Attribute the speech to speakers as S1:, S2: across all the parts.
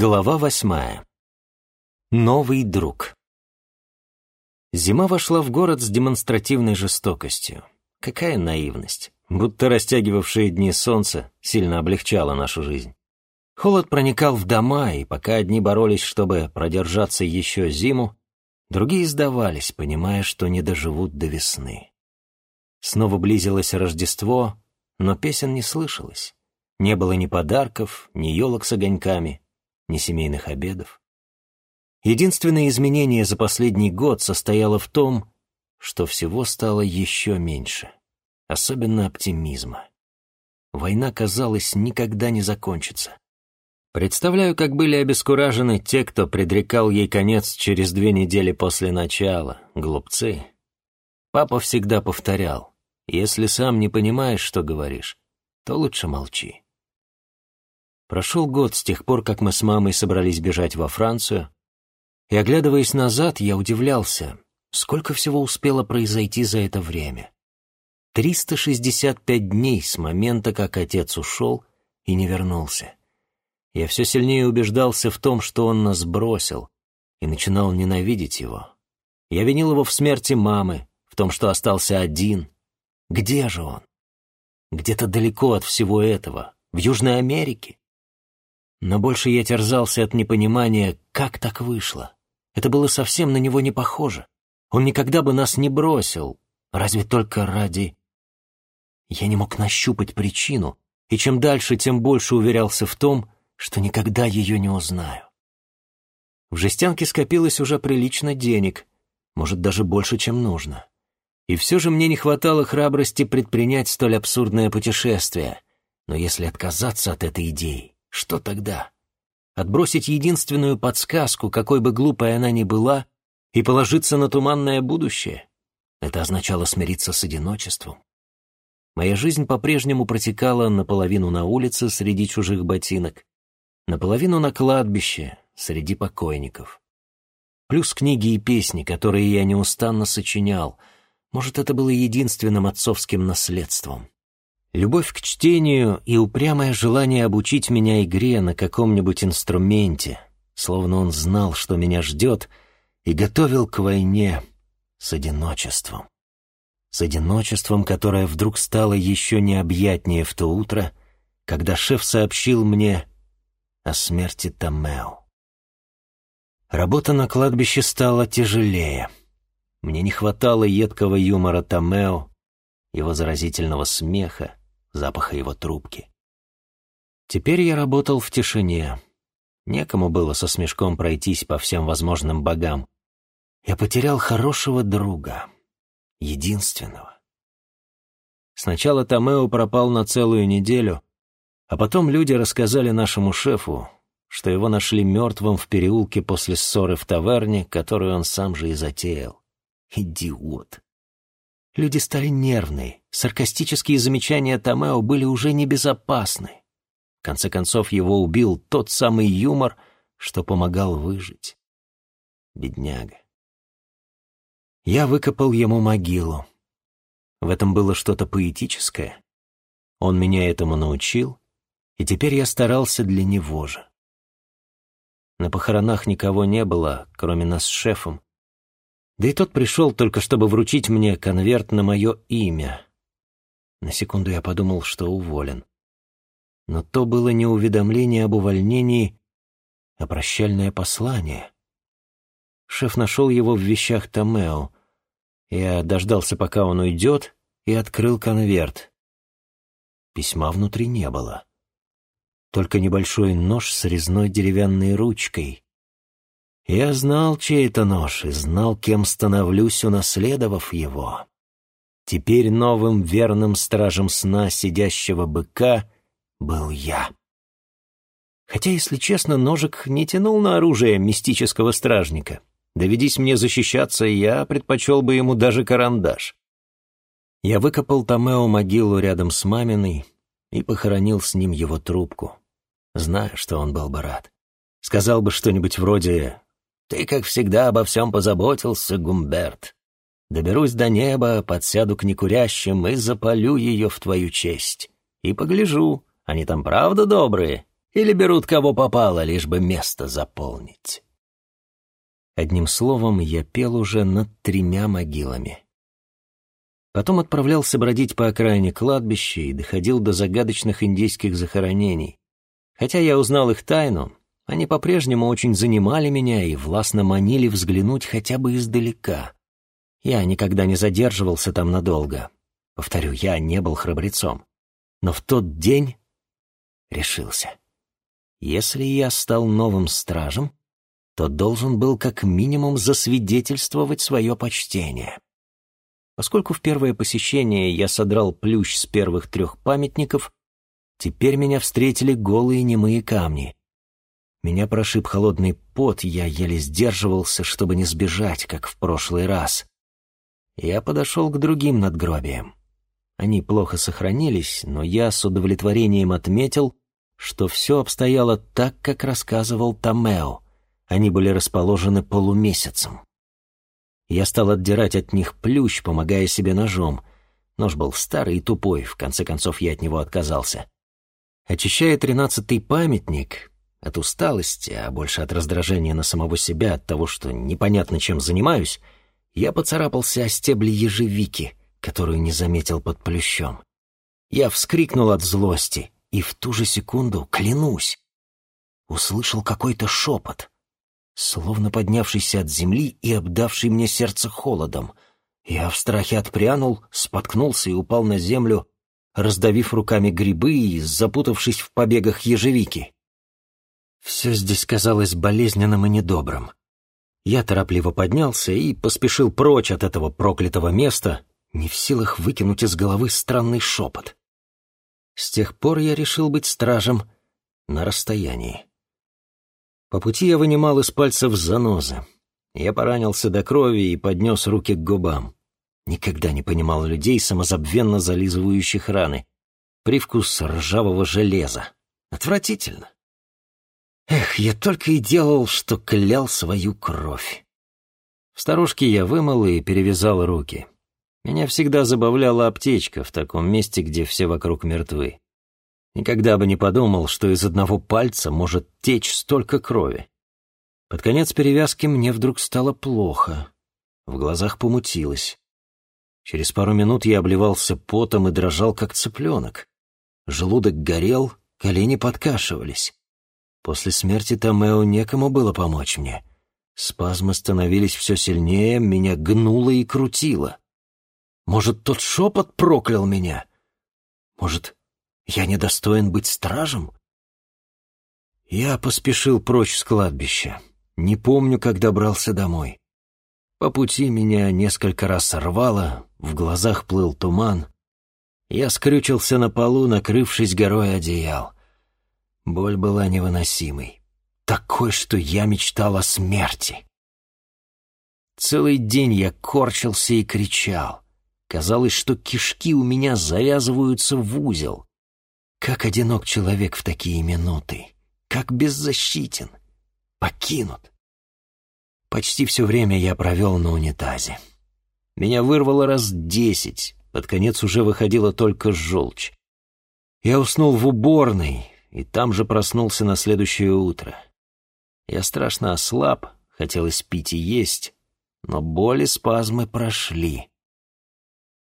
S1: Глава восьмая. Новый друг. Зима вошла в город с демонстративной жестокостью. Какая наивность. Будто растягивавшие дни солнца сильно облегчало нашу жизнь. Холод проникал в дома, и пока одни боролись, чтобы продержаться еще зиму, другие сдавались, понимая, что не доживут до весны. Снова близилось Рождество, но песен не слышалось. Не было ни подарков, ни елок с огоньками, ни семейных обедов. Единственное изменение за последний год состояло в том, что всего стало еще меньше, особенно оптимизма. Война, казалось, никогда не закончится. Представляю, как были обескуражены те, кто предрекал ей конец через две недели после начала, глупцы. Папа всегда повторял, если сам не понимаешь, что говоришь, то лучше молчи. Прошел год с тех пор, как мы с мамой собрались бежать во Францию, и, оглядываясь назад, я удивлялся, сколько всего успело произойти за это время. 365 дней с момента, как отец ушел и не вернулся. Я все сильнее убеждался в том, что он нас бросил, и начинал ненавидеть его. Я винил его в смерти мамы, в том, что остался один. Где же он? Где-то далеко от всего этого, в Южной Америке. Но больше я терзался от непонимания, как так вышло. Это было совсем на него не похоже. Он никогда бы нас не бросил, разве только ради... Я не мог нащупать причину, и чем дальше, тем больше уверялся в том, что никогда ее не узнаю. В жестянке скопилось уже прилично денег, может, даже больше, чем нужно. И все же мне не хватало храбрости предпринять столь абсурдное путешествие. Но если отказаться от этой идеи, что тогда? Отбросить единственную подсказку, какой бы глупой она ни была, и положиться на туманное будущее? Это означало смириться с одиночеством. Моя жизнь по-прежнему протекала наполовину на улице среди чужих ботинок, наполовину на кладбище среди покойников. Плюс книги и песни, которые я неустанно сочинял. Может, это было единственным отцовским наследством. Любовь к чтению и упрямое желание обучить меня игре на каком-нибудь инструменте, словно он знал, что меня ждет, и готовил к войне с одиночеством. С одиночеством, которое вдруг стало еще необъятнее в то утро, когда шеф сообщил мне о смерти Томео. Работа на кладбище стала тяжелее. Мне не хватало едкого юмора Томео, его заразительного смеха, запаха его трубки. Теперь я работал в тишине. Некому было со смешком пройтись по всем возможным богам. Я потерял хорошего друга, единственного. Сначала Томео пропал на целую неделю, а потом люди рассказали нашему шефу, что его нашли мертвым в переулке после ссоры в таверне, которую он сам же и затеял. Идиот. Люди стали нервные, саркастические замечания Томео были уже небезопасны. В конце концов, его убил тот самый юмор, что помогал выжить. Бедняга. Я выкопал ему могилу. В этом было что-то поэтическое. Он меня этому научил, и теперь я старался для него же. На похоронах никого не было, кроме нас с шефом, да и тот пришел только, чтобы вручить мне конверт на мое имя. На секунду я подумал, что уволен. Но то было не уведомление об увольнении, а прощальное послание. Шеф нашел его в вещах Томео. Я дождался, пока он уйдет, и открыл конверт. Письма внутри не было. Только небольшой нож с резной деревянной ручкой. Я знал, чей это нож, и знал, кем становлюсь, унаследовав его. Теперь новым верным стражем сна сидящего быка был я. Хотя, если честно, ножик не тянул на оружие мистического стражника. Доведись мне защищаться, я предпочел бы ему даже карандаш. Я выкопал Томео могилу рядом с маминой и похоронил с ним его трубку, зная, что он был бы рад. Сказал бы что-нибудь вроде ты, как всегда, обо всем позаботился, Гумберт. Доберусь до неба, подсяду к некурящим и запалю ее в твою честь. И погляжу, они там правда добрые или берут кого попало, лишь бы место заполнить. Одним словом, я пел уже над тремя могилами. Потом отправлялся бродить по окраине кладбища и доходил до загадочных индейских захоронений. Хотя я узнал их тайну, они по-прежнему очень занимали меня и властно манили взглянуть хотя бы издалека. Я никогда не задерживался там надолго. Повторю, я не был храбрецом. Но в тот день решился. Если я стал новым стражем, то должен был как минимум засвидетельствовать свое почтение. Поскольку в первое посещение я содрал плющ с первых трех памятников, теперь меня встретили голые немые камни. Меня прошиб холодный пот, я еле сдерживался, чтобы не сбежать, как в прошлый раз. Я подошел к другим надгробиям. Они плохо сохранились, но я с удовлетворением отметил, что все обстояло так, как рассказывал Томео. Они были расположены полумесяцем. Я стал отдирать от них плющ, помогая себе ножом. Нож был старый и тупой, в конце концов я от него отказался. Очищая тринадцатый памятник, от усталости, а больше от раздражения на самого себя, от того, что непонятно чем занимаюсь, я поцарапался о стебли ежевики, которую не заметил под плющом. Я вскрикнул от злости и в ту же секунду, клянусь, услышал какой-то шепот, словно поднявшийся от земли и обдавший мне сердце холодом. Я в страхе отпрянул, споткнулся и упал на землю, раздавив руками грибы и запутавшись в побегах ежевики. Все здесь казалось болезненным и недобрым. Я торопливо поднялся и поспешил прочь от этого проклятого места, не в силах выкинуть из головы странный шепот. С тех пор я решил быть стражем на расстоянии. По пути я вынимал из пальцев занозы. Я поранился до крови и поднес руки к губам. Никогда не понимал людей, самозабвенно зализывающих раны. Привкус ржавого железа. Отвратительно. Эх, я только и делал, что клял свою кровь. В старушке я вымыл и перевязал руки. Меня всегда забавляла аптечка в таком месте, где все вокруг мертвы. Никогда бы не подумал, что из одного пальца может течь столько крови. Под конец перевязки мне вдруг стало плохо. В глазах помутилось. Через пару минут я обливался потом и дрожал, как цыпленок. Желудок горел, колени подкашивались. После смерти Томео некому было помочь мне. Спазмы становились все сильнее, меня гнуло и крутило. Может, тот шепот проклял меня? Может, я недостоин быть стражем? Я поспешил прочь с кладбища. Не помню, как добрался домой. По пути меня несколько раз сорвало, в глазах плыл туман. Я скрючился на полу, накрывшись горой одеял. Боль была невыносимой. Такой, что я мечтал о смерти. Целый день я корчился и кричал. Казалось, что кишки у меня завязываются в узел. Как одинок человек в такие минуты. Как беззащитен. Покинут. Почти все время я провел на унитазе. Меня вырвало раз десять. Под конец уже выходила только желчь. Я уснул в уборной, и там же проснулся на следующее утро. Я страшно ослаб, хотелось пить и есть, но боли спазмы прошли.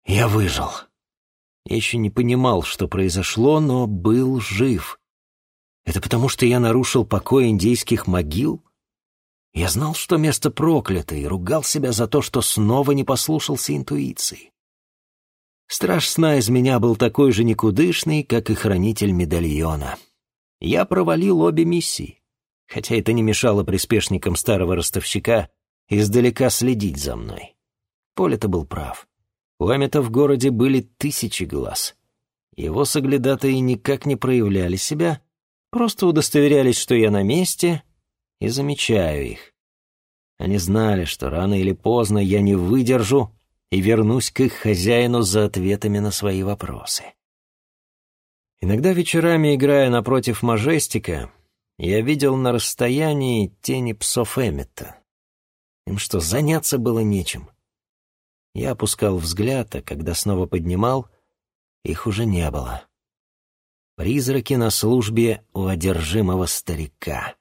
S1: Я выжил. Еще не понимал, что произошло, но был жив. Это потому, что я нарушил покой индейских могил? Я знал, что место проклято, и ругал себя за то, что снова не послушался интуиции. Страж сна из меня был такой же никудышный, как и хранитель медальона. Я провалил обе миссии, хотя это не мешало приспешникам старого ростовщика издалека следить за мной. Поле-то был прав. У Амита в городе были тысячи глаз. Его соглядатые никак не проявляли себя, просто удостоверялись, что я на месте, и замечаю их. Они знали, что рано или поздно я не выдержу и вернусь к их хозяину за ответами на свои вопросы. Иногда вечерами, играя напротив Мажестика, я видел на расстоянии тени псов Эммета. Им что, заняться было нечем? Я опускал взгляд, а когда снова поднимал, их уже не было. Призраки на службе у одержимого старика.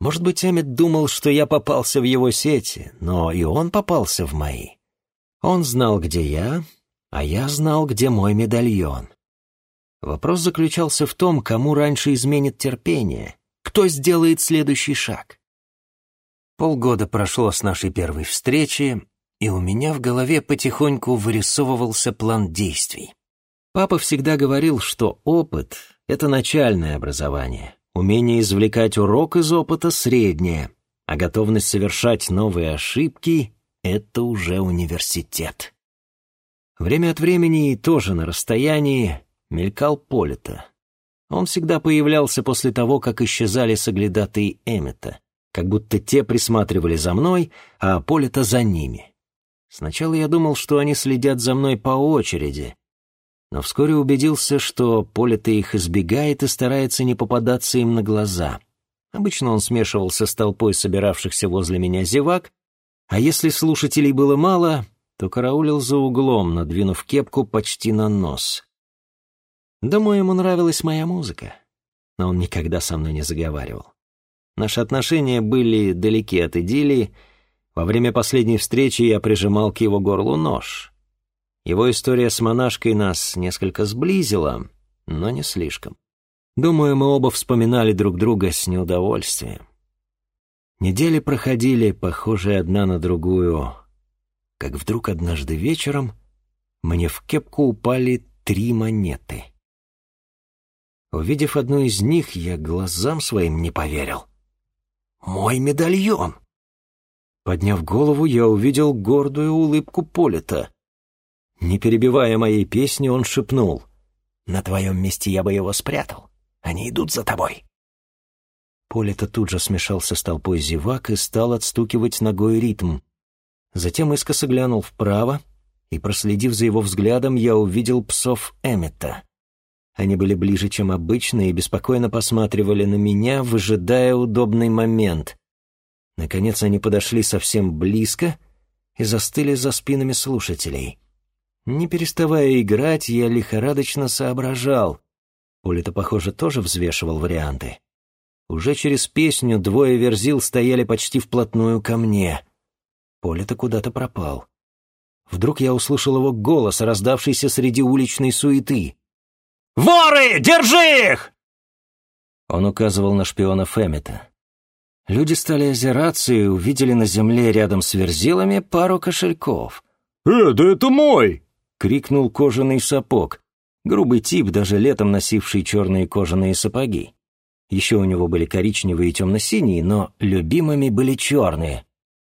S1: Может быть, Эммет думал, что я попался в его сети, но и он попался в мои. Он знал, где я, а я знал, где мой медальон. Вопрос заключался в том, кому раньше изменит терпение, кто сделает следующий шаг. Полгода прошло с нашей первой встречи, и у меня в голове потихоньку вырисовывался план действий. Папа всегда говорил, что опыт — это начальное образование, умение извлекать урок из опыта — среднее, а готовность совершать новые ошибки — это уже университет. Время от времени и тоже на расстоянии мелькал Полита. Он всегда появлялся после того, как исчезали соглядатые Эммета, как будто те присматривали за мной, а Полита за ними. Сначала я думал, что они следят за мной по очереди, но вскоре убедился, что Полита их избегает и старается не попадаться им на глаза. Обычно он смешивался с толпой собиравшихся возле меня зевак, а если слушателей было мало, то караулил за углом, надвинув кепку почти на нос. Думаю, ему нравилась моя музыка, но он никогда со мной не заговаривал. Наши отношения были далеки от идиллии. Во время последней встречи я прижимал к его горлу нож. Его история с монашкой нас несколько сблизила, но не слишком. Думаю, мы оба вспоминали друг друга с неудовольствием. Недели проходили, похожие одна на другую, как вдруг однажды вечером мне в кепку упали три монеты. Увидев одну из них, я глазам своим не поверил. Мой медальон!» Подняв голову, я увидел гордую улыбку Полита. Не перебивая моей песни, он шепнул. «На твоем месте я бы его спрятал. Они идут за тобой». Полита тут же смешался с толпой зевак и стал отстукивать ногой ритм. Затем искоса глянул вправо, и, проследив за его взглядом, я увидел псов Эммета. Они были ближе, чем обычно, и беспокойно посматривали на меня, выжидая удобный момент. Наконец они подошли совсем близко и застыли за спинами слушателей. Не переставая играть, я лихорадочно соображал. Оля-то, похоже, тоже взвешивал варианты. Уже через песню двое верзил стояли почти вплотную ко мне. Поля-то куда-то пропал. Вдруг я услышал его голос, раздавшийся среди уличной суеты. «Воры! Держи их!» Он указывал на шпиона Фэммета. Люди стали озираться и увидели на земле рядом с верзилами пару кошельков.
S2: «Э, да это мой!»
S1: — крикнул кожаный сапог. Грубый тип, даже летом носивший черные кожаные сапоги. Еще у него были коричневые и темно-синие, но любимыми были черные.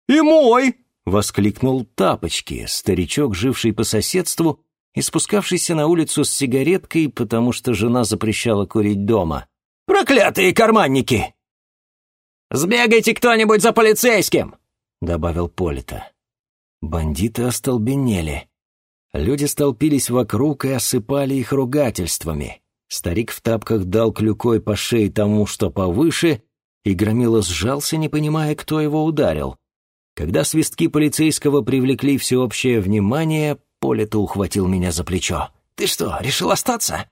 S2: «И мой!»
S1: — воскликнул Тапочки, старичок, живший по соседству и спускавшийся на улицу с сигареткой, потому что жена запрещала курить дома. «Проклятые карманники!» «Сбегайте кто-нибудь за полицейским!» — добавил Полита. Бандиты остолбенели. Люди столпились вокруг и осыпали их ругательствами. Старик в тапках дал клюкой по шее тому, что повыше, и Громила сжался, не понимая, кто его ударил. Когда свистки полицейского привлекли всеобщее внимание, Полето ухватил меня за плечо. «Ты что, решил остаться?»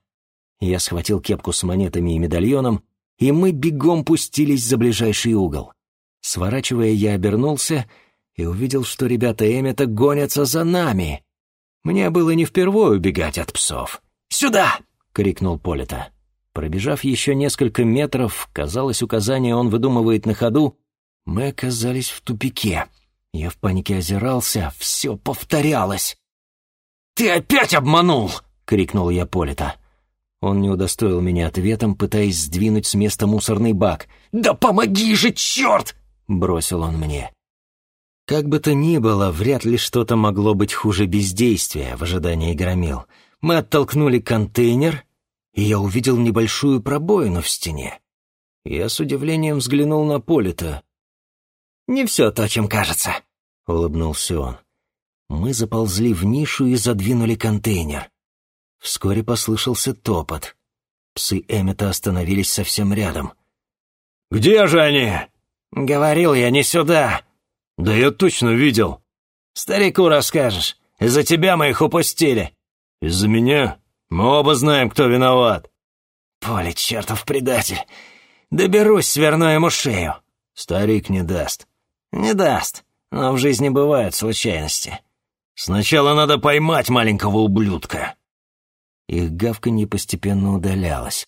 S1: Я схватил кепку с монетами и медальоном, и мы бегом пустились за ближайший угол. Сворачивая, я обернулся и увидел, что ребята Эммета гонятся за нами. Мне было не впервые убегать от псов. «Сюда!» — крикнул Полета. Пробежав еще несколько метров, казалось, указание он выдумывает на ходу, мы оказались в тупике. Я в панике озирался, все повторялось. «Ты опять обманул!» — крикнул я Полита. Он не удостоил меня ответом, пытаясь сдвинуть с места мусорный бак. «Да помоги же, черт!» — бросил он мне. Как бы то ни было, вряд ли что-то могло быть хуже бездействия в ожидании громил. Мы оттолкнули контейнер, и я увидел небольшую пробоину в стене. Я с удивлением взглянул на Полита. «Не все то, чем кажется», — улыбнулся он. Мы заползли в нишу и задвинули контейнер. Вскоре послышался топот. Псы Эммета остановились совсем рядом.
S2: «Где же они?»
S1: «Говорил я, не сюда!»
S2: «Да я точно видел!»
S1: «Старику расскажешь. Из-за тебя мы их упустили!»
S2: «Из-за меня? Мы оба знаем, кто виноват!»
S1: Поле, чертов предатель! Доберусь, сверну ему шею!»
S2: «Старик не даст».
S1: «Не даст, но в жизни бывают случайности».
S2: «Сначала надо поймать маленького ублюдка».
S1: Их гавканье постепенно удалялось.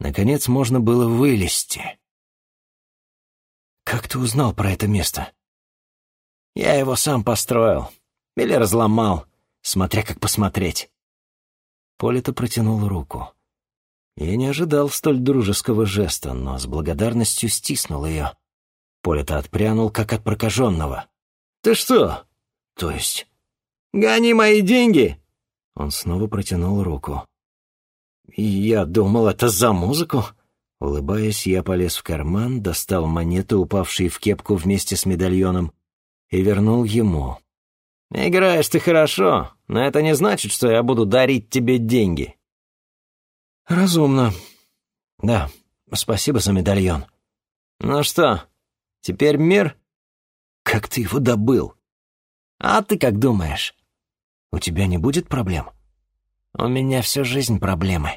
S1: Наконец можно было вылезти. «Как ты узнал про это место?» «Я его сам построил. Или разломал, смотря как посмотреть». Полита протянул руку. Я не ожидал столь дружеского жеста, но с благодарностью стиснул ее. Полита отпрянул, как от прокаженного.
S2: «Ты что?»
S1: «То есть?»
S2: «Гони мои деньги!»
S1: Он снова протянул руку. «Я думал, это за музыку?» Улыбаясь, я полез в карман, достал монеты, упавшие в кепку вместе с медальоном, и вернул ему. «Играешь ты хорошо, но это не значит, что я буду дарить тебе деньги». «Разумно. Да, спасибо за медальон». «Ну что, теперь мир?» «Как ты его добыл?» «А ты как думаешь?» «У тебя не будет проблем?» «У меня всю жизнь проблемы.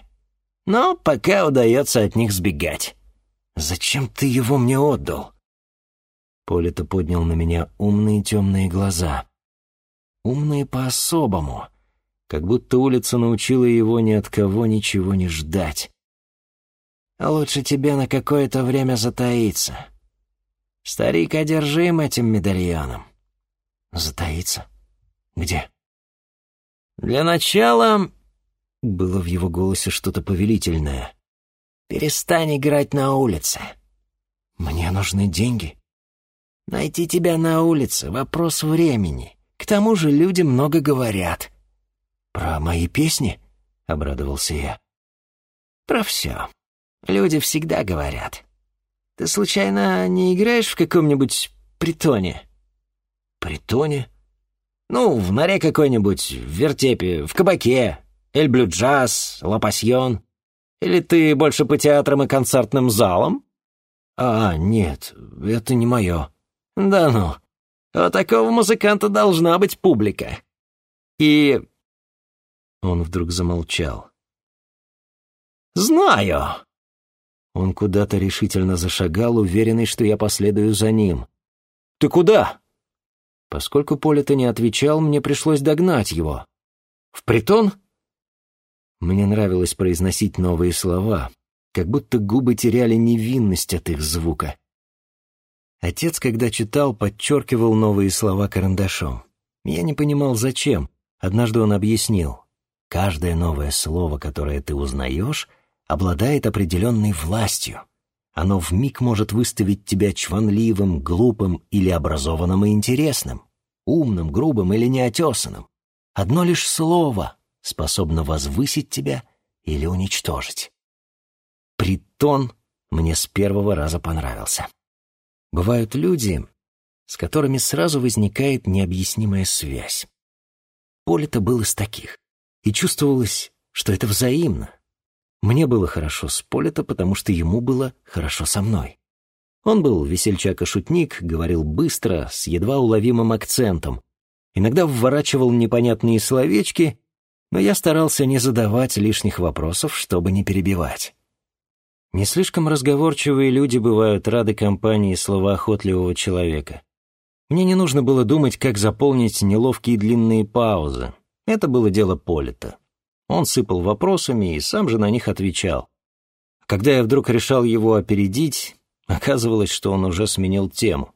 S1: Но пока удается от них сбегать». «Зачем ты его мне отдал?» Полито поднял на меня умные темные глаза. Умные по-особому, как будто улица научила его ни от кого ничего не ждать. «Лучше тебе на какое-то время затаиться. Старик одержим этим медальоном». «Затаиться? Где?» «Для начала...» — было в его голосе что-то повелительное. «Перестань играть на улице. Мне нужны деньги. Найти тебя на улице — вопрос времени. К тому же люди много говорят». «Про мои песни?» — обрадовался я. «Про все. Люди всегда говорят. Ты случайно не играешь в каком-нибудь притоне?» «Притоне?» «Ну, в норе какой-нибудь, в вертепе, в кабаке, эльблю джаз, лапасьон. Или ты больше по театрам и концертным залам?» «А, нет, это не мое». «Да ну, у такого музыканта должна быть публика. И он вдруг замолчал. «Знаю!» Он куда-то решительно зашагал, уверенный, что я последую за ним. «Ты куда?» Поскольку Полито не отвечал, мне пришлось догнать его. «В притон?» Мне нравилось произносить новые слова, как будто губы теряли невинность от их звука. Отец, когда читал, подчеркивал новые слова карандашом. Я не понимал, зачем. Однажды он объяснил. Каждое новое слово, которое ты узнаешь, обладает определенной властью. Оно вмиг может выставить тебя чванливым, глупым или образованным и интересным, умным, грубым или неотесанным. Одно лишь слово способно возвысить тебя или уничтожить. Притон мне с первого раза понравился. Бывают люди, с которыми сразу возникает необъяснимая связь. Поле-то был из таких и чувствовалось, что это взаимно. Мне было хорошо с Полето, потому что ему было хорошо со мной. Он был весельчак и шутник, говорил быстро, с едва уловимым акцентом. Иногда вворачивал непонятные словечки, но я старался не задавать лишних вопросов, чтобы не перебивать. Не слишком разговорчивые люди бывают рады компании словоохотливого человека. Мне не нужно было думать, как заполнить неловкие длинные паузы. Это было дело Полита. Он сыпал вопросами и сам же на них отвечал. Когда я вдруг решал его опередить, оказывалось, что он уже сменил тему.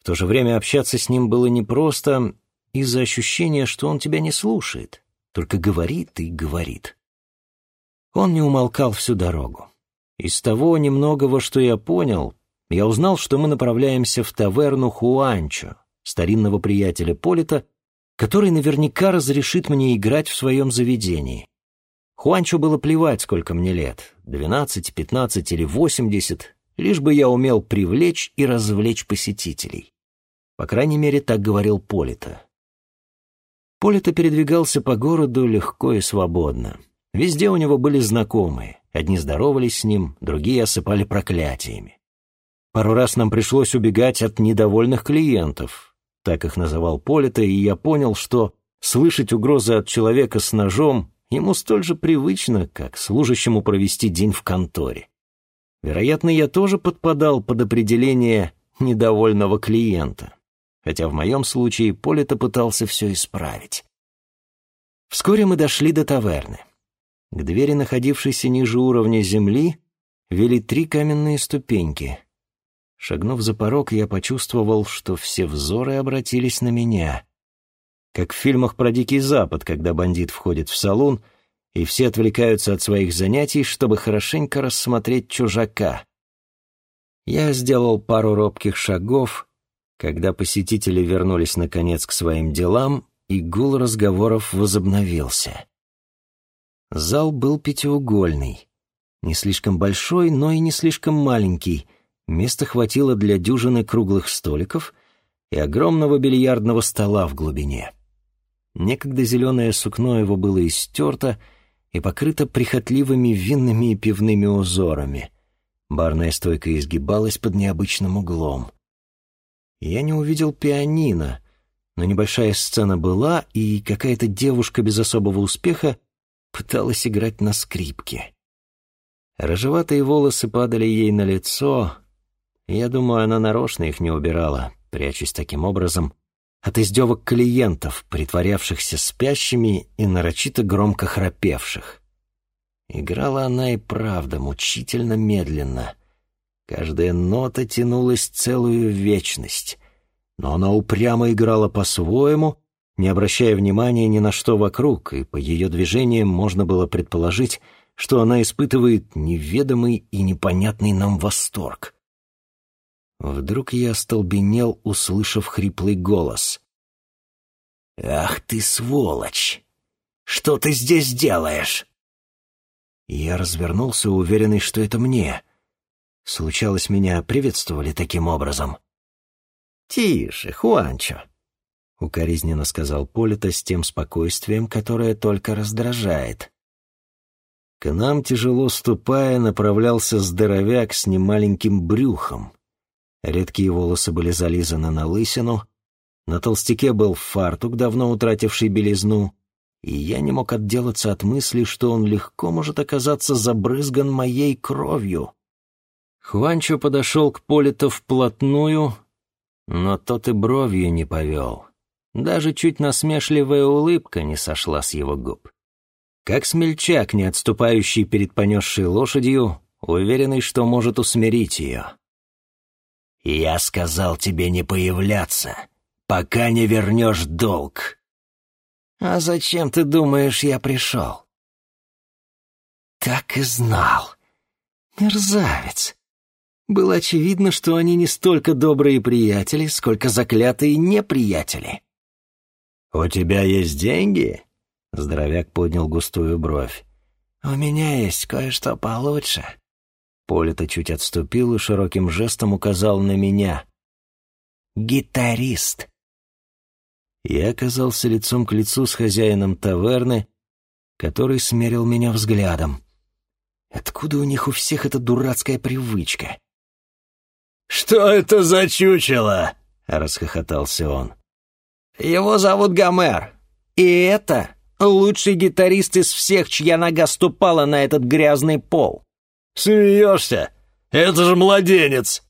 S1: В то же время общаться с ним было непросто из-за ощущения, что он тебя не слушает, только говорит и говорит. Он не умолкал всю дорогу. Из того немногого, что я понял, я узнал, что мы направляемся в таверну Хуанчо, старинного приятеля Полита, который наверняка разрешит мне играть в своем заведении. Хуанчо было плевать, сколько мне лет, двенадцать, пятнадцать или восемьдесят, лишь бы я умел привлечь и развлечь посетителей. По крайней мере, так говорил Полита. Полита передвигался по городу легко и свободно. Везде у него были знакомые. Одни здоровались с ним, другие осыпали проклятиями. Пару раз нам пришлось убегать от недовольных клиентов, так их называл Полита, и я понял, что слышать угрозы от человека с ножом ему столь же привычно, как служащему провести день в конторе. Вероятно, я тоже подпадал под определение недовольного клиента, хотя в моем случае Полито пытался все исправить. Вскоре мы дошли до таверны. К двери, находившейся ниже уровня земли, вели три каменные ступеньки. Шагнув за порог, я почувствовал, что все взоры обратились на меня. Как в фильмах про Дикий Запад, когда бандит входит в салон, и все отвлекаются от своих занятий, чтобы хорошенько рассмотреть чужака. Я сделал пару робких шагов, когда посетители вернулись наконец к своим делам, и гул разговоров возобновился. Зал был пятиугольный. Не слишком большой, но и не слишком маленький. Места хватило для дюжины круглых столиков и огромного бильярдного стола в глубине. Некогда зеленое сукно его было истерто и покрыто прихотливыми винными и пивными узорами. Барная стойка изгибалась под необычным углом. Я не увидел пианино, но небольшая сцена была, и какая-то девушка без особого успеха пыталась играть на скрипке. Рыжеватые волосы падали ей на лицо. Я думаю, она нарочно их не убирала, прячась таким образом от издевок клиентов, притворявшихся спящими и нарочито громко храпевших. Играла она и правда мучительно медленно. Каждая нота тянулась целую вечность, но она упрямо играла по-своему, не обращая внимания ни на что вокруг, и по ее движениям можно было предположить, что она испытывает неведомый и непонятный нам восторг. Вдруг я остолбенел, услышав хриплый голос. «Ах ты, сволочь! Что ты здесь делаешь?» Я развернулся, уверенный, что это мне. Случалось, меня приветствовали таким образом. «Тише, Хуанчо!» — укоризненно сказал Полита с тем спокойствием, которое только раздражает. К нам, тяжело ступая, направлялся здоровяк с немаленьким брюхом. Редкие волосы были зализаны на лысину, на толстяке был фартук, давно утративший белизну, и я не мог отделаться от мысли, что он легко может оказаться забрызган моей кровью. Хуанчо подошел к Полито вплотную, но тот и бровью не повел. Даже чуть насмешливая улыбка не сошла с его губ. Как смельчак, не отступающий перед понесшей лошадью, уверенный, что может усмирить ее. «Я сказал тебе не появляться, пока не вернешь долг». «А зачем, ты думаешь, я пришел?» «Так и знал. Мерзавец. Было очевидно, что они не столько добрые приятели, сколько заклятые неприятели. «У тебя есть деньги?» Здоровяк поднял густую бровь. «У меня есть кое-что получше». Полито чуть отступил и широким жестом указал на меня. «Гитарист». Я оказался лицом к лицу с хозяином таверны, который смерил меня взглядом. Откуда у них у всех эта дурацкая привычка?
S2: «Что это за чучело?» — расхохотался он.
S3: Его зовут Гомер. И это лучший гитарист из всех, чья нога ступала на этот грязный пол.
S2: Смеешься? Это же младенец.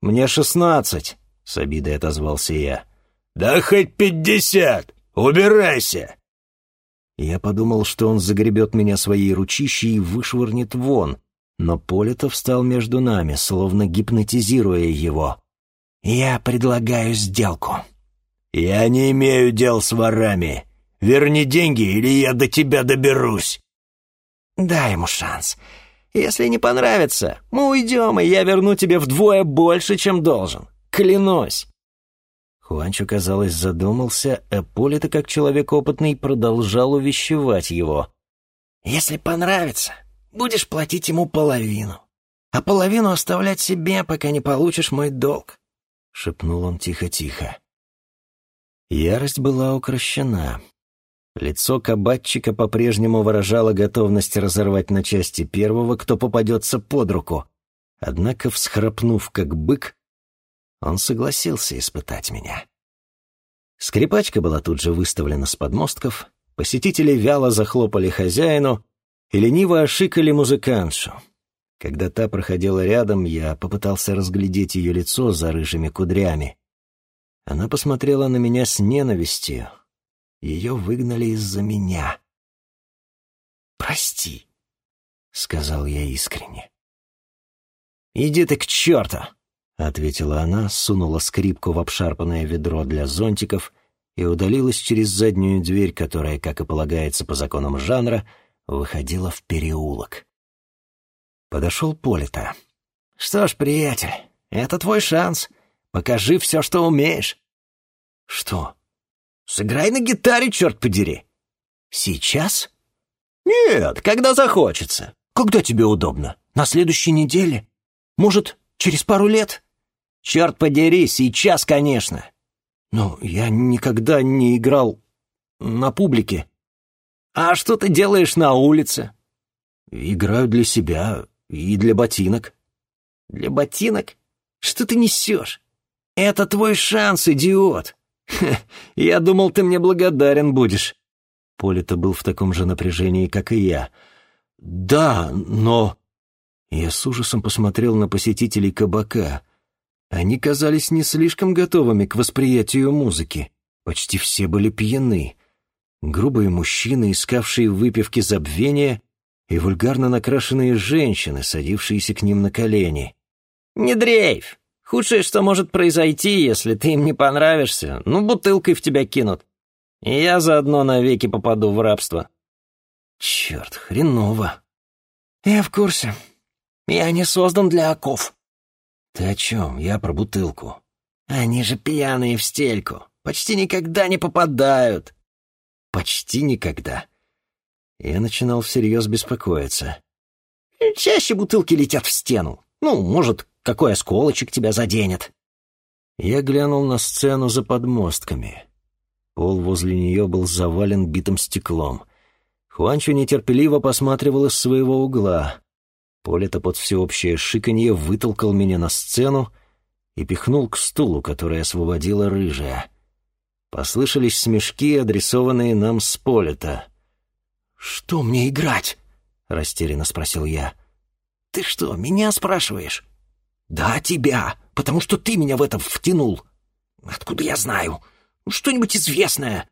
S1: Мне шестнадцать, с обидой отозвался я.
S2: Да хоть пятьдесят. Убирайся.
S1: Я подумал, что он загребет меня своей ручищей и вышвырнет вон, но Политов встал между нами, словно гипнотизируя его. «Я предлагаю сделку»,
S2: «Я не имею дел с ворами. Верни деньги, или я до тебя доберусь».
S3: «Дай ему шанс. Если не понравится, мы уйдем, и я верну тебе вдвое больше, чем должен. Клянусь».
S1: Хуанчо, казалось, задумался, а Полито, как человек опытный, продолжал увещевать его.
S3: «Если понравится, будешь платить ему половину, а половину оставлять себе, пока не получишь мой долг», —
S1: шепнул он тихо-тихо. Ярость была укращена. Лицо кабачика по-прежнему выражало готовность разорвать на части первого, кто попадется под руку. Однако, всхрапнув как бык, он согласился испытать меня. Скрипачка была тут же выставлена с подмостков, Посетители вяло захлопали хозяину и лениво ошикали музыкантшу. Когда та проходила рядом, я попытался разглядеть ее лицо за рыжими кудрями. Она посмотрела на меня с ненавистью. Ее выгнали из-за меня. «Прости», — сказал я искренне. «Иди ты к черту!» — ответила она, сунула скрипку в обшарпанное ведро для зонтиков и удалилась через заднюю дверь, которая, как и полагается по законам жанра, выходила в переулок. Подошел Полита. «Что ж, приятель, это твой шанс. Покажи все, что умеешь». «Что?» «Сыграй на гитаре, черт подери». «Сейчас?» «Нет, когда захочется. Когда тебе удобно? На следующей неделе? Может, через пару лет?» «Черт подери, сейчас, конечно». «Но я никогда не играл на публике». «А что ты делаешь на улице?» «Играю для себя и для ботинок». «Для ботинок? Что ты несешь? Это твой шанс, идиот!» Ха, «Я думал, ты мне благодарен будешь». Поле-то был в таком же напряжении, как и я. «Да, но...» Я с ужасом посмотрел на посетителей кабака. Они казались не слишком готовыми к восприятию музыки. Почти все были пьяны. Грубые мужчины, искавшие выпивки забвения, и вульгарно накрашенные женщины, садившиеся к ним на колени. «Не дрейф! Худшее, что может произойти, если ты им не понравишься, ну, бутылкой в тебя кинут. И я заодно навеки попаду в рабство». «Черт, хреново!» «Я в курсе. Я не создан для оков». «Ты о чем? Я про бутылку». «Они же пьяные в стельку. Почти никогда не попадают». «Почти никогда». Я начинал всерьез беспокоиться. «Чаще бутылки летят в стену. Ну, может, какой осколочек тебя заденет». Я глянул на сцену за подмостками. Пол возле нее был завален битым стеклом. Хуанчо нетерпеливо посматривал из своего угла. Полето под всеобщее шиканье вытолкал меня на сцену и пихнул к стулу, который освободила рыжая. Послышались смешки, адресованные нам с Полета. «Что мне играть?» — растерянно спросил я. «Ты что, меня спрашиваешь?» «Да, тебя, потому что ты меня в это втянул. Откуда я знаю? Что-нибудь известное?»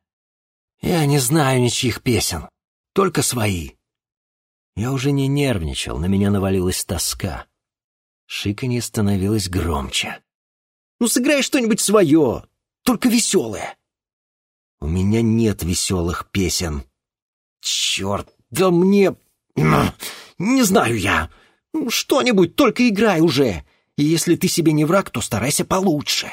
S1: «Я не знаю ничьих песен, только свои». Я уже не нервничал, на меня навалилась тоска. Шиканье становилось громче. «Ну, сыграй что-нибудь свое, только веселое». «У меня нет веселых песен», «Черт, да мне... Не знаю я. Что-нибудь, только играй уже. И если ты себе не враг, то старайся получше.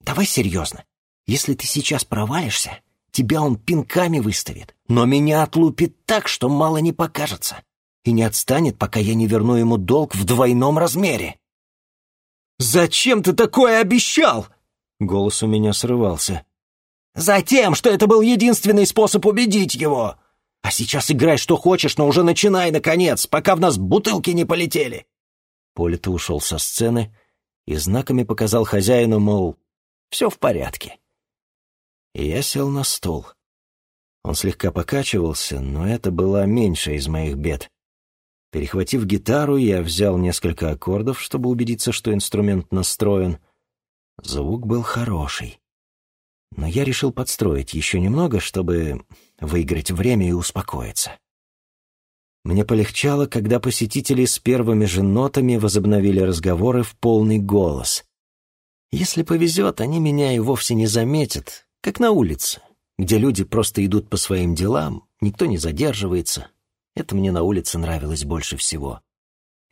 S1: Давай серьезно. Если ты сейчас провалишься, тебя он пинками выставит, но меня отлупит так, что мало не покажется, и не отстанет, пока я не верну ему долг в двойном размере. «Зачем ты такое обещал?» Голос у меня срывался. «Затем, что это был единственный способ убедить его!» А сейчас играй что хочешь, но уже начинай, наконец, пока в нас бутылки не полетели!» Полита ушел со сцены и знаками показал хозяину, мол, все в порядке. И я сел на стул. Он слегка покачивался, но это была меньшая из моих бед. Перехватив гитару, я взял несколько аккордов, чтобы убедиться, что инструмент настроен. Звук был хороший. Но я решил подстроить еще немного, чтобы выиграть время и успокоиться. Мне полегчало, когда посетители с первыми же нотами возобновили разговоры в полный голос. Если повезет, они меня и вовсе не заметят, как на улице, где люди просто идут по своим делам, никто не задерживается. Это мне на улице нравилось больше всего.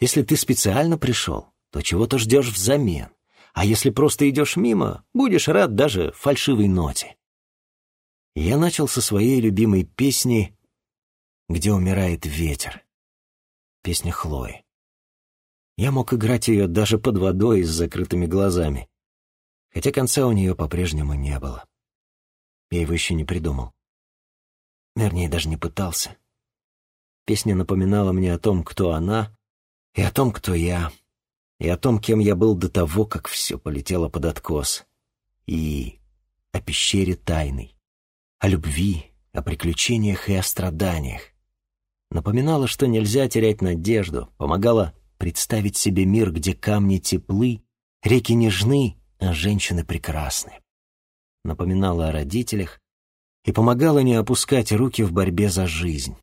S1: Если ты специально пришел, то чего-то ждешь взамен. А если просто идешь мимо, будешь рад даже фальшивой ноте. Я начал со своей любимой песни «Где умирает ветер». Песня Хлои. Я мог играть ее даже под водой с закрытыми глазами, хотя конца у нее по-прежнему не было. Я его еще не придумал. Вернее, даже не пытался. Песня напоминала мне о том, кто она, и о том, кто я — и о том, кем я был до того, как все полетело под откос, и о пещере тайной, о любви, о приключениях и о страданиях. Напоминала, что нельзя терять надежду, помогала представить себе мир, где камни теплы, реки нежны, а женщины прекрасны. Напоминала о родителях и помогала не опускать руки в борьбе за жизнь.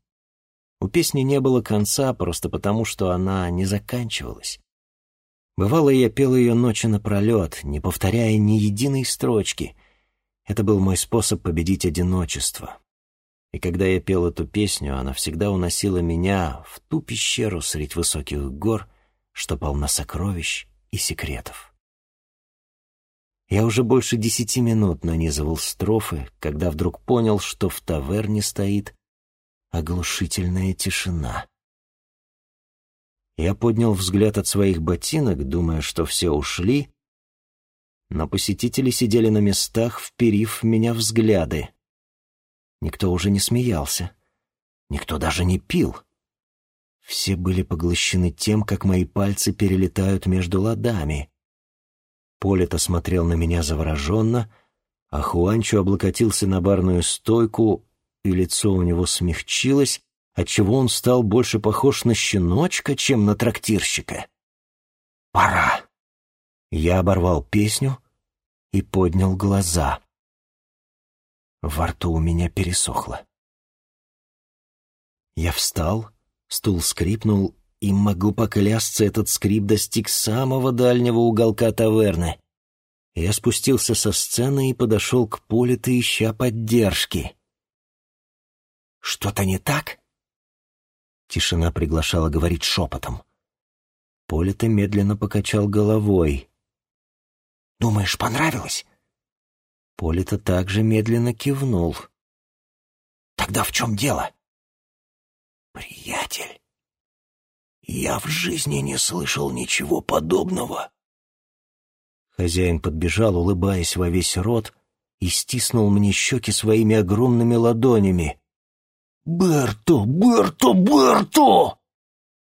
S1: У песни не было конца просто потому, что она не заканчивалась. Бывало, я пел ее ночи напролет, не повторяя ни единой строчки. Это был мой способ победить одиночество. И когда я пел эту песню, она всегда уносила меня в ту пещеру средь высоких гор, что полна сокровищ и секретов. Я уже больше десяти минут нанизывал строфы, когда вдруг понял, что в таверне стоит оглушительная тишина. Я поднял взгляд от своих ботинок, думая, что все ушли, но посетители сидели на местах, вперив в меня взгляды. Никто уже не смеялся. Никто даже не пил. Все были поглощены тем, как мои пальцы перелетают между ладами. Полето смотрел на меня завороженно, а Хуанчо облокотился на барную стойку, и лицо у него смягчилось, отчего он стал больше похож на щеночка, чем на трактирщика. «Пора!» Я оборвал песню и поднял глаза. Во рту у меня пересохло. Я встал, стул скрипнул, и могу поклясться, этот скрип достиг самого дальнего уголка таверны. Я спустился со сцены и подошел к Полите, ища поддержки. «Что-то не так?» Тишина приглашала говорить шепотом. Полита медленно покачал головой. «Думаешь, понравилось?» Полита также медленно кивнул. «Тогда в чем дело?» «Приятель, я в жизни не слышал ничего подобного». Хозяин подбежал, улыбаясь во весь рот, и стиснул мне щеки своими огромными ладонями. «Берто! Берто! Берто!»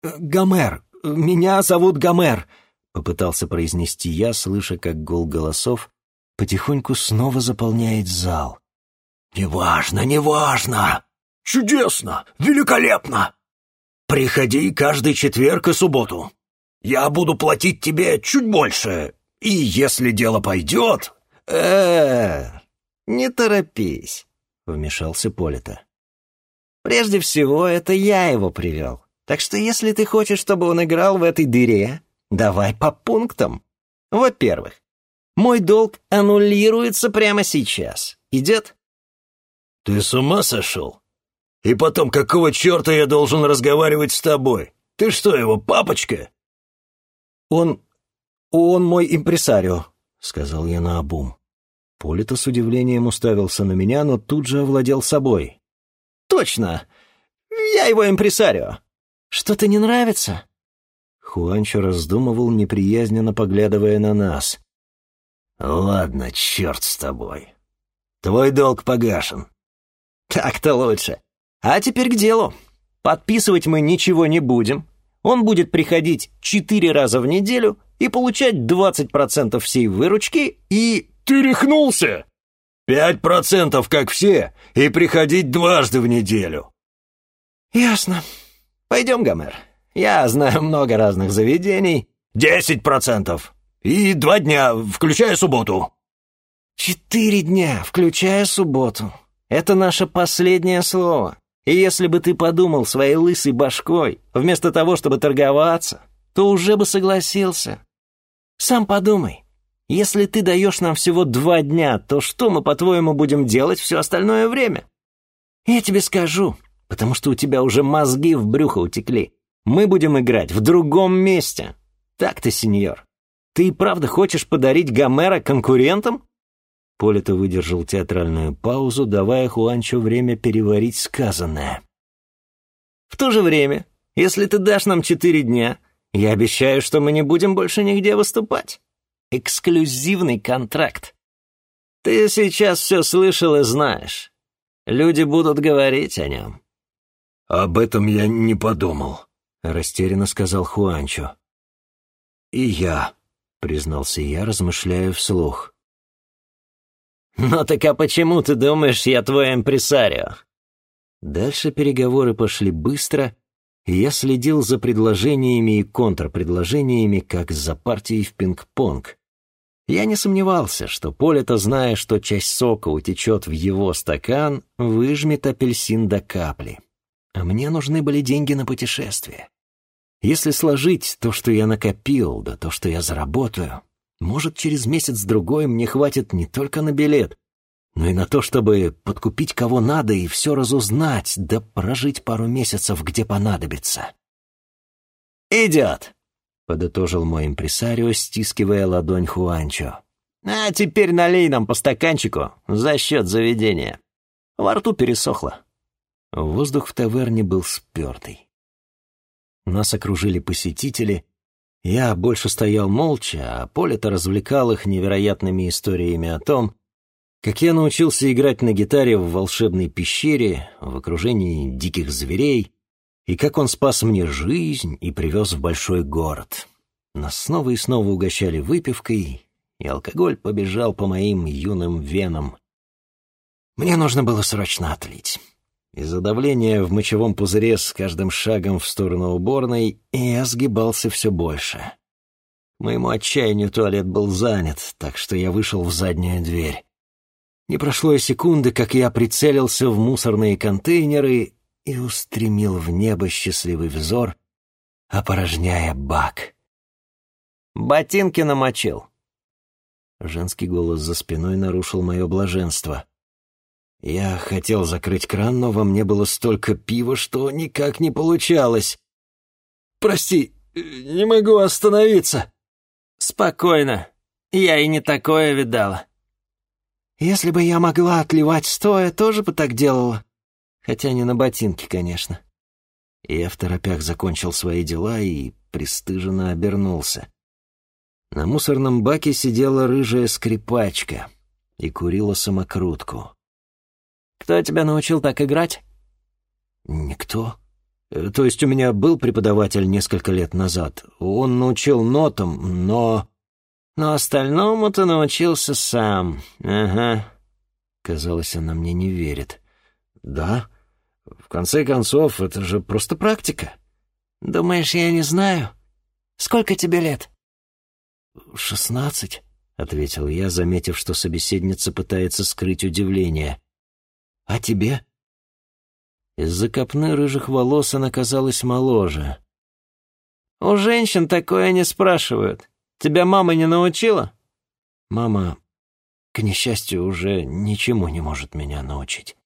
S1: «Э, «Гомер! Меня зовут Гомер!» — попытался произнести я, слыша, как гул голосов потихоньку снова заполняет зал. «Неважно, неважно! Чудесно! Великолепно! Приходи каждый четверг и субботу. Я буду платить тебе чуть больше, и если дело пойдет...» э не торопись», — вмешался Полита. «Прежде всего, это я его привел. Так что если ты хочешь, чтобы он играл в этой дыре, давай по пунктам. Во-первых, мой долг аннулируется прямо сейчас. Идет?»
S2: «Ты с ума сошел? И потом, какого черта я должен разговаривать с тобой? Ты что, его папочка?»
S1: «Он... он мой импресарио», — сказал я наобум. Полита с удивлением уставился на меня, но тут же овладел собой. «Точно! Я его импресарио! Что-то не нравится?» Хуанчо раздумывал, неприязненно поглядывая на нас.
S2: «Ладно, черт с тобой. Твой долг погашен».
S1: «Так-то лучше. А теперь к делу. Подписывать мы ничего не будем. Он будет приходить четыре раза в неделю и получать 20% всей выручки и...»
S2: «Ты рехнулся? Пять процентов, как все, и приходить дважды в неделю».
S1: «Ясно. Пойдем, Гомер. Я знаю много разных заведений».
S2: «Десять процентов!» И два дня, включая субботу».
S1: «Четыре дня, включая субботу. Это наше последнее слово. И если бы ты подумал своей лысой башкой, вместо того, чтобы торговаться, то уже бы согласился. Сам подумай, если ты даешь нам всего два дня, то что мы, по-твоему, будем делать все остальное время? Я тебе скажу, потому что у тебя уже мозги в брюхо утекли. Мы будем играть в другом месте. Так ты, сеньор. Ты и правда хочешь подарить Гомера конкурентам?» Полито выдержал театральную паузу, давая Хуанчо время переварить сказанное. «В то же время, если ты дашь нам четыре дня, я обещаю, что мы не будем больше нигде выступать. Эксклюзивный контракт. Ты сейчас все слышал и знаешь. Люди будут говорить о нем».
S2: «Об этом я не подумал», —
S1: растерянно сказал Хуанчо.
S2: «И я», — признался я, размышляя вслух.
S1: «Ну так а почему ты думаешь, я твой импресарио? Дальше переговоры пошли быстро, и я следил за предложениями и контрпредложениями, как за партией в пинг-понг. Я не сомневался, что Поле-то, зная, что часть сока утечет в его стакан, выжмет апельсин до капли. А мне нужны были деньги на путешествие. Если сложить то, что я накопил, да то, что я заработаю, может, через месяц-другой мне хватит не только на билет, но и на то, чтобы подкупить кого надо и все разузнать, да прожить пару месяцев, где понадобится.
S3: «Идет!»
S1: — подытожил мой импресарио, стискивая ладонь Хуанчо.
S3: «А теперь налей нам по стаканчику за счет заведения. Во рту пересохло».
S1: Воздух в таверне был спертый. Нас окружили посетители. Я больше стоял молча, а Поле-то развлекал их невероятными историями о том, как я научился играть на гитаре в волшебной пещере, в окружении диких зверей, и как он спас мне жизнь и привез в большой город. Нас снова и снова угощали выпивкой, и алкоголь побежал по моим юным венам. Мне нужно было срочно отлить. Из-за давления в мочевом пузыре с каждым шагом в сторону уборной я сгибался все больше. Моему отчаянию туалет был занят, так что я вышел в заднюю дверь. Не прошло и секунды, как я прицелился в мусорные контейнеры и устремил в небо счастливый взор, опорожняя бак.
S3: «Ботинки намочил».
S1: Женский голос за спиной нарушил мое блаженство. Я хотел закрыть кран, но во мне было столько пива, что никак не получалось. «Прости, не могу остановиться».
S3: «Спокойно. Я и не такое видала».
S1: Если бы я могла отливать стоя, тоже бы так делала. Хотя не на ботинке, конечно. Я в торопях закончил свои дела и пристыженно обернулся. На мусорном баке сидела рыжая скрипачка и курила самокрутку.
S3: «Кто тебя научил так играть?»
S1: «Никто. Э, то есть у меня был преподаватель несколько лет назад. Он научил нотам, но...»
S3: Но остальному ты научился сам. Ага.
S1: Казалось, она мне не верит. Да? В конце концов, это же просто практика.
S3: Думаешь, я не знаю? Сколько тебе лет?
S1: Шестнадцать, ответил я, заметив, что собеседница пытается скрыть удивление. А тебе? Из-за копны рыжих волос она казалась моложе.
S3: У женщин такое не спрашивают. Тебя мама не научила?»
S1: «Мама, к несчастью, уже ничему не может меня научить».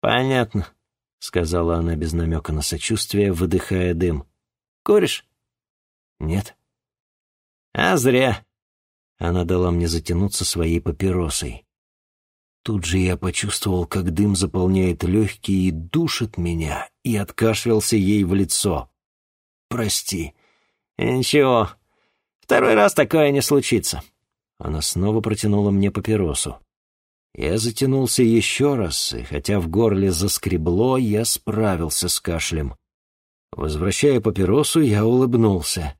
S3: «Понятно», — сказала она без намека на сочувствие, выдыхая дым. «Куришь?»
S1: «Нет».
S3: «А зря».
S1: Она дала мне затянуться своей папиросой. Тут же я почувствовал, как дым заполняет легкие и душит меня, и откашлялся ей в лицо. «Прости».
S3: «Ничего, Второй раз такое не случится».
S1: Она снова протянула мне папиросу. Я затянулся еще раз, и хотя в горле заскребло, я справился с кашлем. Возвращая папиросу, я улыбнулся.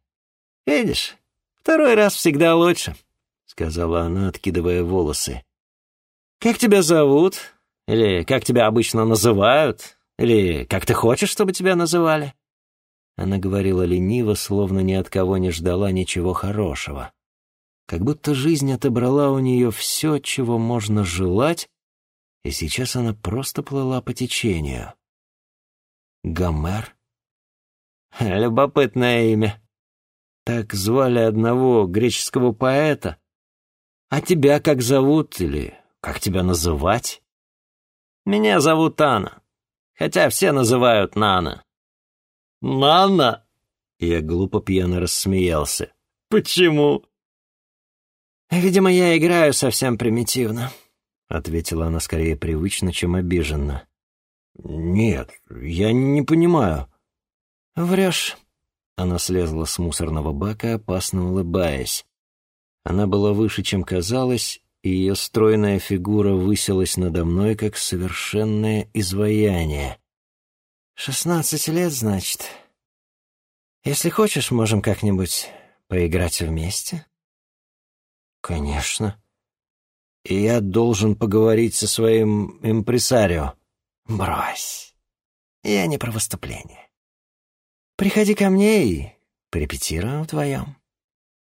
S3: «Видишь, второй раз всегда лучше», —
S1: сказала она, откидывая волосы.
S3: «Как тебя зовут? Или как тебя обычно называют? Или как ты хочешь, чтобы тебя называли?»
S1: Она говорила лениво, словно ни от кого не ждала ничего хорошего. Как будто жизнь отобрала у нее все, чего можно желать, и сейчас она просто плыла по течению. Гомер?
S3: Любопытное имя.
S1: Так звали одного греческого поэта. А тебя как зовут или как тебя называть?
S3: Меня зовут Анна, хотя все называют Нана.
S1: «Нанна!» Я глупо пьяно рассмеялся.
S3: «Почему?» «Видимо, я играю совсем примитивно», —
S1: ответила она скорее привычно, чем обиженно. «Нет, я не понимаю».
S3: «Врешь».
S1: Она слезла с мусорного бака, опасно улыбаясь. Она была выше, чем казалось, и ее стройная фигура высилась надо мной, как совершенное изваяние.
S3: «Шестнадцать лет, значит. Если хочешь, можем как-нибудь поиграть вместе?»
S1: «Конечно. И я должен поговорить со своим импресарио».
S3: Брось. Я не про выступление. Приходи ко мне и порепетируем вдвоем.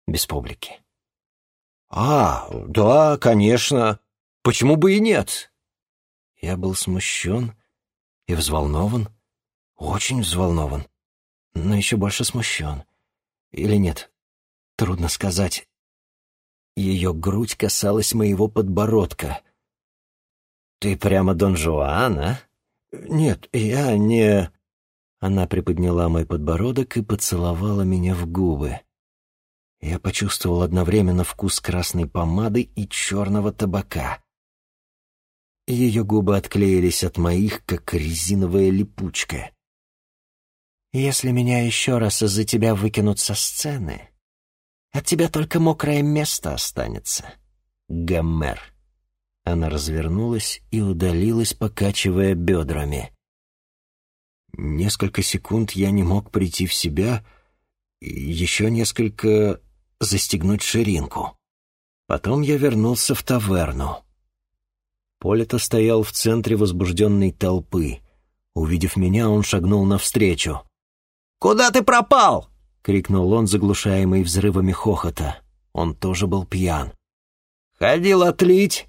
S3: Без публики.
S1: А, да, конечно. Почему бы и нет? Я был смущен и взволнован. Очень взволнован. Но еще больше смущен. Или нет? Трудно сказать. Ее грудь касалась моего подбородка. «Ты прямо Дон Жуан, а?» «Нет, я не...» Она приподняла мой подбородок и поцеловала меня в губы. Я почувствовал одновременно вкус красной помады и черного табака. Ее губы отклеились от моих, как резиновая липучка. «Если меня еще раз из-за тебя выкинут со сцены, от тебя только мокрое место останется, Гомер». Она развернулась и удалилась, покачивая бедрами. Несколько секунд я не мог прийти в себя, еще несколько застегнуть ширинку. Потом я вернулся в таверну. Полето стоял в центре возбужденной толпы. Увидев меня, он шагнул навстречу.
S3: «Куда ты пропал?»
S1: — крикнул он, заглушаемый взрывами хохота. Он тоже был пьян.
S3: «Ходил отлить?»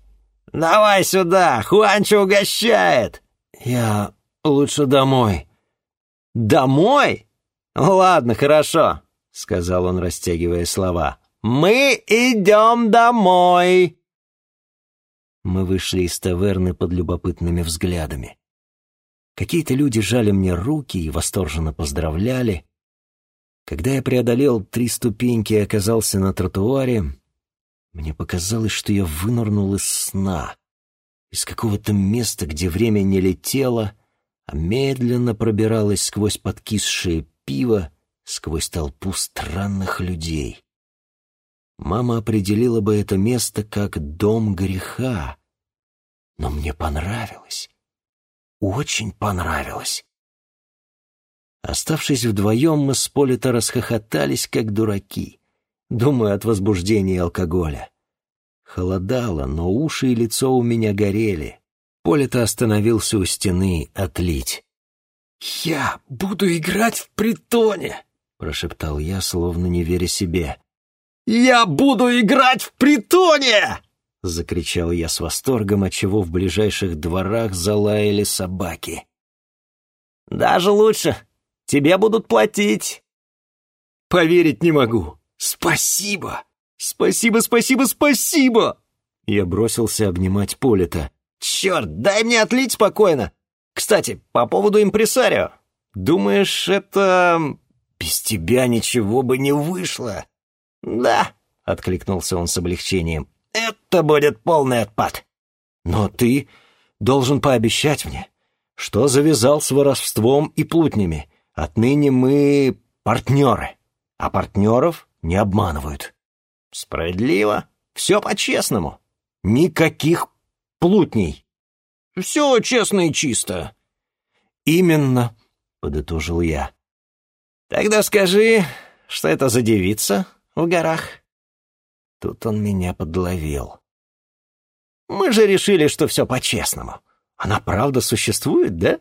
S3: «Давай сюда, Хуанчо угощает!»
S1: «Я лучше домой».
S3: «Домой? Ладно, хорошо», — сказал он, растягивая слова. «Мы идем домой!»
S1: Мы вышли из таверны под любопытными взглядами. Какие-то люди жали мне руки и восторженно поздравляли. Когда я преодолел три ступеньки и оказался на тротуаре, мне показалось, что я вынырнул из сна, из какого-то места, где время не летело, а медленно пробиралось сквозь подкисшее пиво, сквозь толпу странных людей. Мама определила бы это место как дом греха, но мне понравилось, очень понравилось. Оставшись вдвоем, мы с Полита расхохотались, как дураки думаю, от возбуждения и алкоголя. Холодало, но уши и лицо у меня горели. Полето остановился у стены отлить.
S2: «Я буду играть в притоне!»
S1: — прошептал я, словно не веря себе.
S2: «Я буду играть в притоне!»
S1: — закричал я с восторгом, отчего в ближайших дворах залаяли собаки.
S3: «Даже лучше. Тебе будут платить».
S2: «Поверить не могу. «Спасибо! Спасибо, спасибо, спасибо!»
S1: Я бросился обнимать Полита.
S3: «Черт, дай мне отлить спокойно! Кстати, по поводу импресарио. Думаешь, это... без тебя ничего бы не вышло?» «Да», — откликнулся он с облегчением, — «это будет полный отпад».
S1: «Но ты должен пообещать мне, что завязал с воровством и плутнями. Отныне мы партнеры, а партнеров не обманывают.
S3: Справедливо. Все по-честному.
S1: Никаких плутней.
S3: Все честно и чисто.
S1: Именно, подытожил я.
S3: Тогда скажи, что это за девица в горах?
S1: Тут он меня подловил.
S3: Мы же решили, что все по-честному. Она правда существует, да?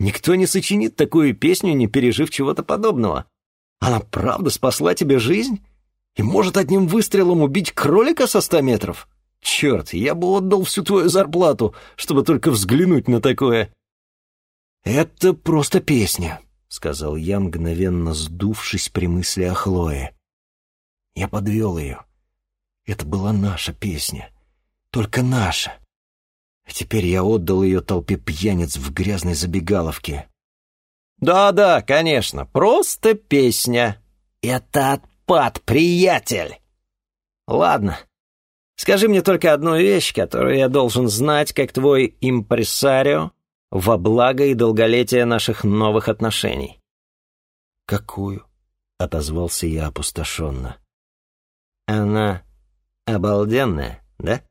S3: Никто не сочинит такую песню, не пережив чего-то подобного. Она правда спасла тебе жизнь? И может одним выстрелом убить кролика со ста метров? Черт, я бы отдал всю твою зарплату, чтобы только взглянуть на такое.
S1: Это просто песня, сказал я, мгновенно сдувшись при мысли о Хлое. Я подвел ее. Это была наша песня. Только наша. А теперь я отдал ее толпе пьяниц в грязной забегаловке.
S3: «Да-да, конечно, просто песня. Это отпад, приятель!» «Ладно, скажи мне только одну вещь, которую я должен знать, как твой импресарио, во благо и долголетие наших новых отношений».
S1: «Какую?» — отозвался я опустошенно.
S3: «Она обалденная, да?»